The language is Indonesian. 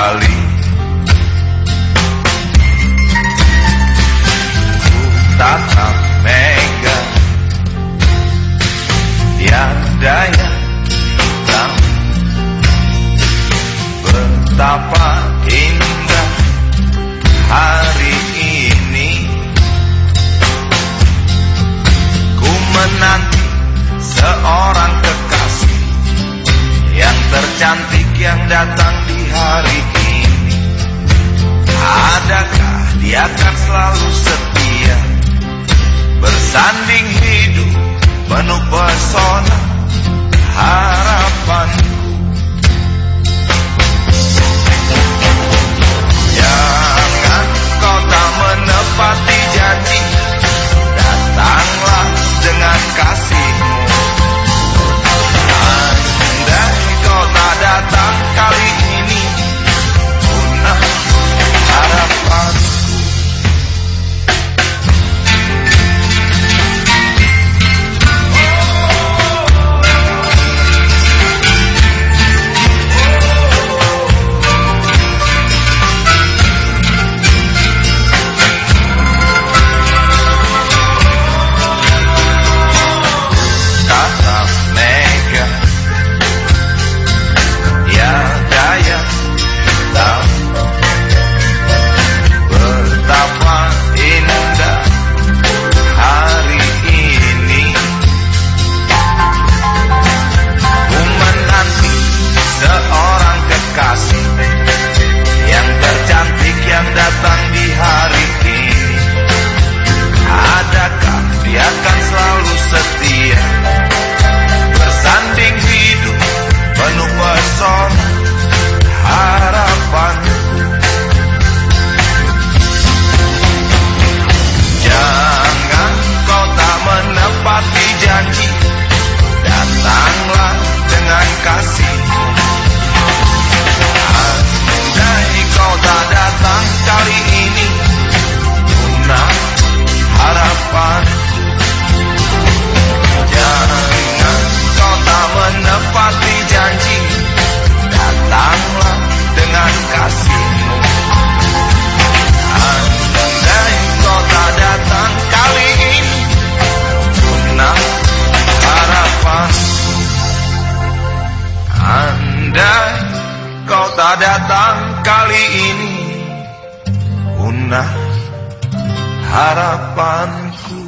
kembali. Ku tatap mega. Daya hitam. Betapa indah hari ini. Ku menanti seorang kekasih Yang tercantik datang di hari ini? Adakah dia akan selalu setia? Bersanding hidup penuh pesona tak datang kali ini. Punah harapanku